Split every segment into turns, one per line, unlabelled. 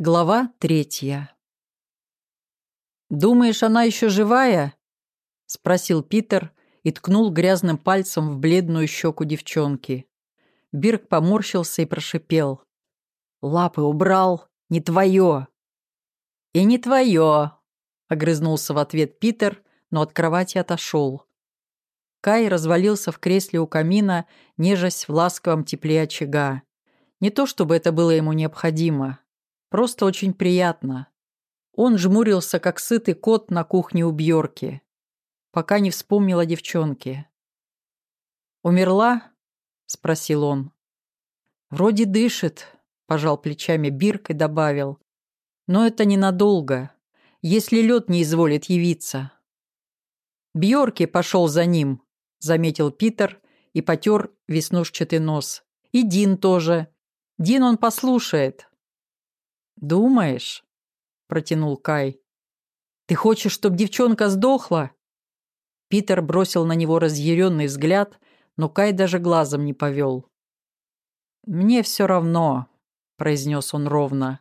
Глава третья. «Думаешь, она еще живая?» — спросил Питер и ткнул грязным пальцем в бледную щеку девчонки. Бирк поморщился и прошипел. «Лапы убрал, не твое!» «И не твое!» — огрызнулся в ответ Питер, но от кровати отошел. Кай развалился в кресле у камина, нежась в ласковом тепле очага. Не то чтобы это было ему необходимо. Просто очень приятно. Он жмурился, как сытый кот на кухне у Бьорки, пока не вспомнил о девчонке. «Умерла?» — спросил он. «Вроде дышит», — пожал плечами Бирк и добавил. «Но это ненадолго, если лед не изволит явиться». Бьорки пошел за ним», — заметил Питер и потер веснушчатый нос. «И Дин тоже. Дин он послушает, «Думаешь?» – протянул Кай. «Ты хочешь, чтобы девчонка сдохла?» Питер бросил на него разъяренный взгляд, но Кай даже глазом не повел. «Мне все равно», – произнес он ровно.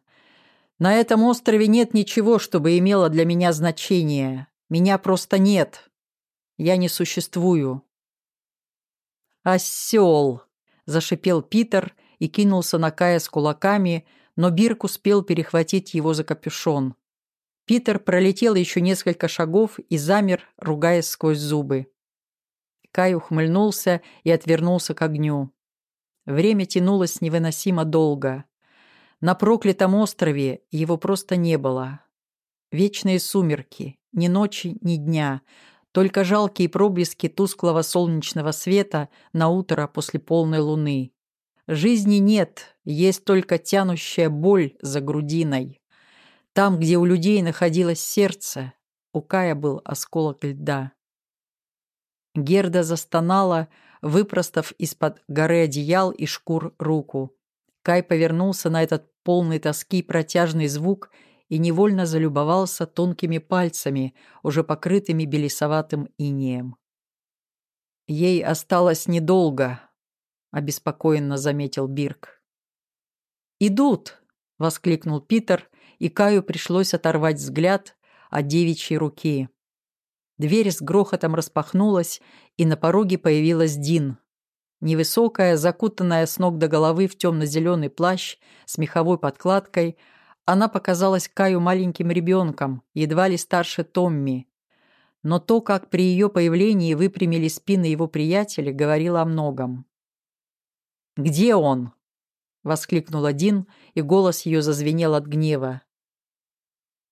«На этом острове нет ничего, чтобы имело для меня значение. Меня просто нет. Я не существую». «Осел!» – зашипел Питер и кинулся на Кая с кулаками, но Бирк успел перехватить его за капюшон. Питер пролетел еще несколько шагов и замер, ругаясь сквозь зубы. Кай ухмыльнулся и отвернулся к огню. Время тянулось невыносимо долго. На проклятом острове его просто не было. Вечные сумерки, ни ночи, ни дня, только жалкие проблески тусклого солнечного света на утро после полной луны. Жизни нет, есть только тянущая боль за грудиной. Там, где у людей находилось сердце, у Кая был осколок льда. Герда застонала, выпростав из-под горы одеял и шкур руку. Кай повернулся на этот полный тоски протяжный звук и невольно залюбовался тонкими пальцами, уже покрытыми белесоватым инеем. Ей осталось недолго, — обеспокоенно заметил Бирк. «Идут!» — воскликнул Питер, и Каю пришлось оторвать взгляд от девичьей руки. Дверь с грохотом распахнулась, и на пороге появилась Дин. Невысокая, закутанная с ног до головы в темно-зеленый плащ с меховой подкладкой, она показалась Каю маленьким ребенком, едва ли старше Томми. Но то, как при ее появлении выпрямили спины его приятеля, говорило о многом. «Где он?» — воскликнул один, и голос ее зазвенел от гнева.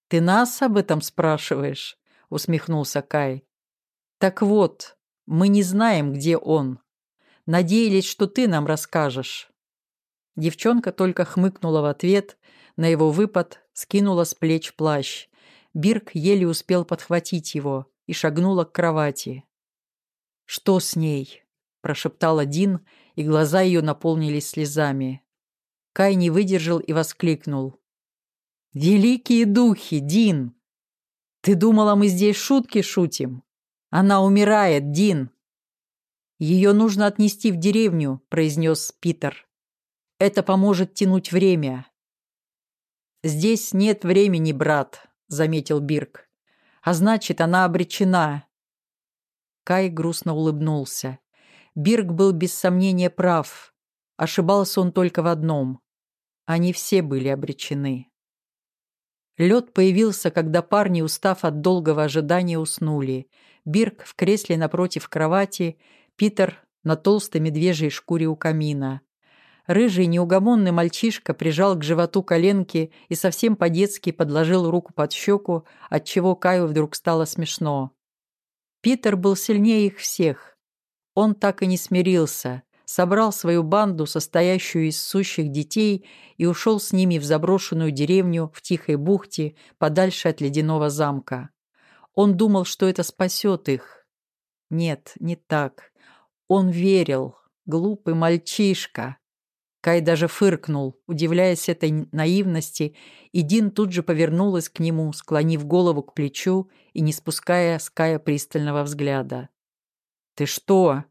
«Ты нас об этом спрашиваешь?» — усмехнулся Кай. «Так вот, мы не знаем, где он. Надеялись, что ты нам расскажешь». Девчонка только хмыкнула в ответ, на его выпад скинула с плеч плащ. Бирк еле успел подхватить его и шагнула к кровати. «Что с ней?» – прошептала Дин и глаза ее наполнились слезами. Кай не выдержал и воскликнул. «Великие духи, Дин! Ты думала, мы здесь шутки шутим? Она умирает, Дин!» «Ее нужно отнести в деревню», — произнес Питер. «Это поможет тянуть время». «Здесь нет времени, брат», — заметил Бирк. «А значит, она обречена». Кай грустно улыбнулся. Бирк был без сомнения прав. Ошибался он только в одном. Они все были обречены. Лед появился, когда парни, устав от долгого ожидания, уснули. Бирк в кресле напротив кровати, Питер на толстой медвежьей шкуре у камина. Рыжий неугомонный мальчишка прижал к животу коленки и совсем по-детски подложил руку под щеку, отчего Каю вдруг стало смешно. Питер был сильнее их всех. Он так и не смирился, собрал свою банду, состоящую из сущих детей, и ушел с ними в заброшенную деревню в Тихой бухте, подальше от ледяного замка. Он думал, что это спасет их. Нет, не так. Он верил. Глупый мальчишка. Кай даже фыркнул, удивляясь этой наивности, и Дин тут же повернулась к нему, склонив голову к плечу и не спуская с Кая пристального взгляда. «Ты что?»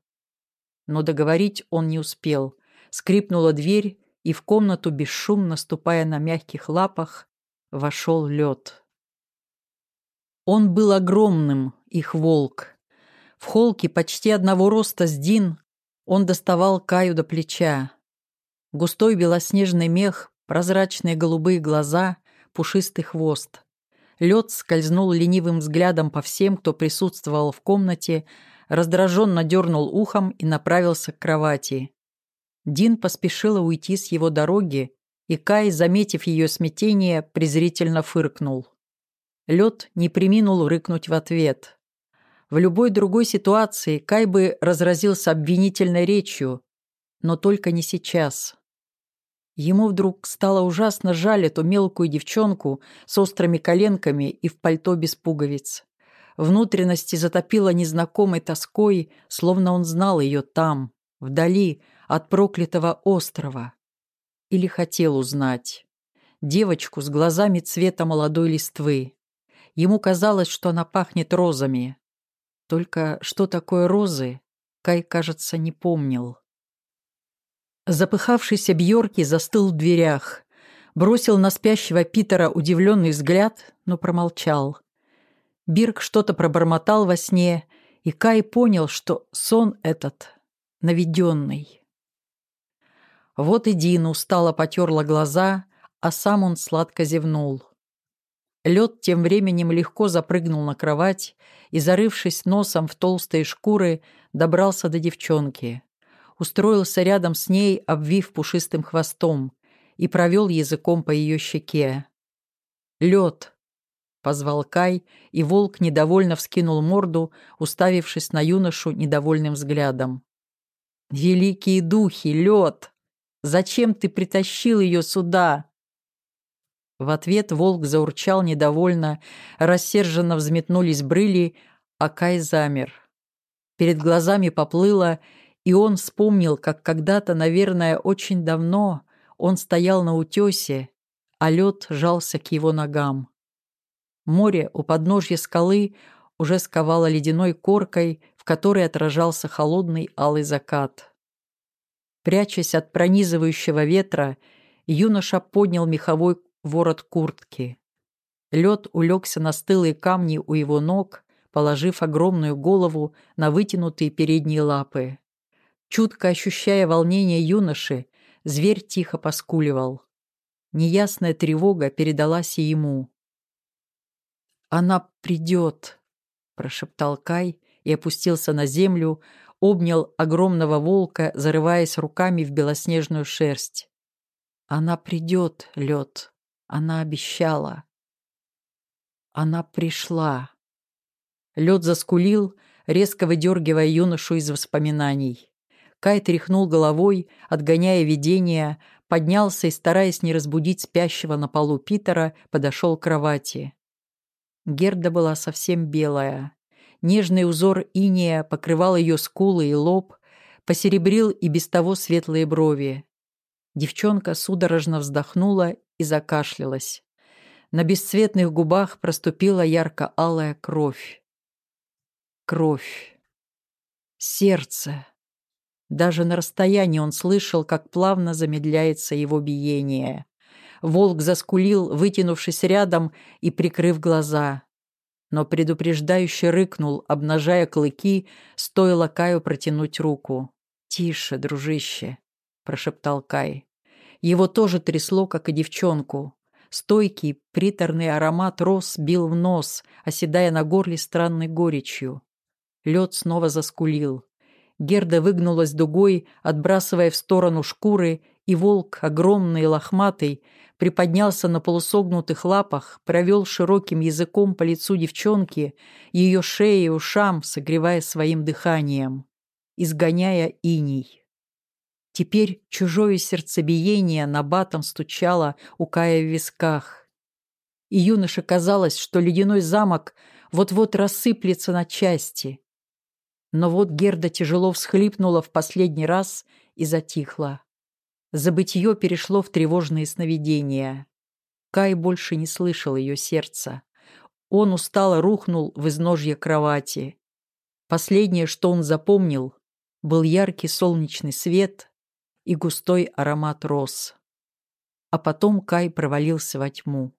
Но договорить он не успел. Скрипнула дверь, и в комнату, бесшумно ступая на мягких лапах, вошел лед. Он был огромным, их волк. В холке почти одного роста с Дин он доставал Каю до плеча. Густой белоснежный мех, прозрачные голубые глаза, пушистый хвост. Лед скользнул ленивым взглядом по всем, кто присутствовал в комнате, раздраженно дернул ухом и направился к кровати. Дин поспешила уйти с его дороги, и Кай, заметив ее смятение, презрительно фыркнул. Лед не приминул рыкнуть в ответ. В любой другой ситуации Кай бы разразился обвинительной речью, но только не сейчас. Ему вдруг стало ужасно жаль эту мелкую девчонку с острыми коленками и в пальто без пуговиц. Внутренности затопило незнакомой тоской, словно он знал ее там, вдали, от проклятого острова. Или хотел узнать. Девочку с глазами цвета молодой листвы. Ему казалось, что она пахнет розами. Только что такое розы, Кай, кажется, не помнил. Запыхавшийся Бьорки застыл в дверях, бросил на спящего Питера удивленный взгляд, но промолчал. Бирк что-то пробормотал во сне, и Кай понял, что сон этот наведенный. Вот и Дина устало потерла глаза, а сам он сладко зевнул. Лед тем временем легко запрыгнул на кровать и, зарывшись носом в толстые шкуры, добрался до девчонки устроился рядом с ней, обвив пушистым хвостом, и провел языком по ее щеке. «Лед!» — позвал Кай, и волк недовольно вскинул морду, уставившись на юношу недовольным взглядом. «Великие духи, лед! Зачем ты притащил ее сюда?» В ответ волк заурчал недовольно, рассерженно взметнулись брыли, а Кай замер. Перед глазами поплыло, и он вспомнил, как когда-то, наверное, очень давно он стоял на утесе, а лед жался к его ногам. Море у подножья скалы уже сковало ледяной коркой, в которой отражался холодный алый закат. Прячась от пронизывающего ветра, юноша поднял меховой ворот куртки. Лед улегся на стылые камни у его ног, положив огромную голову на вытянутые передние лапы. Чутко ощущая волнение юноши, зверь тихо поскуливал. Неясная тревога передалась и ему. «Она придет», — прошептал Кай и опустился на землю, обнял огромного волка, зарываясь руками в белоснежную шерсть. «Она придет, лед. Она обещала». Она пришла. Лед заскулил, резко выдергивая юношу из воспоминаний. Кай тряхнул головой, отгоняя видение, поднялся и, стараясь не разбудить спящего на полу Питера, подошел к кровати. Герда была совсем белая. Нежный узор иния покрывал ее скулы и лоб, посеребрил и без того светлые брови. Девчонка судорожно вздохнула и закашлялась. На бесцветных губах проступила ярко-алая кровь. Кровь. Сердце. Даже на расстоянии он слышал, как плавно замедляется его биение. Волк заскулил, вытянувшись рядом и прикрыв глаза. Но предупреждающе рыкнул, обнажая клыки, стоило Каю протянуть руку. «Тише, дружище», — прошептал Кай. Его тоже трясло, как и девчонку. Стойкий, приторный аромат роз бил в нос, оседая на горле странной горечью. Лед снова заскулил. Герда выгнулась дугой, отбрасывая в сторону шкуры, и волк, огромный и лохматый, приподнялся на полусогнутых лапах, провел широким языком по лицу девчонки, ее шее и ушам, согревая своим дыханием, изгоняя иней. Теперь чужое сердцебиение на батом стучало у Кая в висках. И юноше казалось, что ледяной замок вот-вот рассыплется на части — но вот Герда тяжело всхлипнула в последний раз и затихла. Забытье перешло в тревожные сновидения. Кай больше не слышал ее сердца. Он устало рухнул в изножье кровати. Последнее, что он запомнил, был яркий солнечный свет и густой аромат роз. а потом Кай провалился во тьму.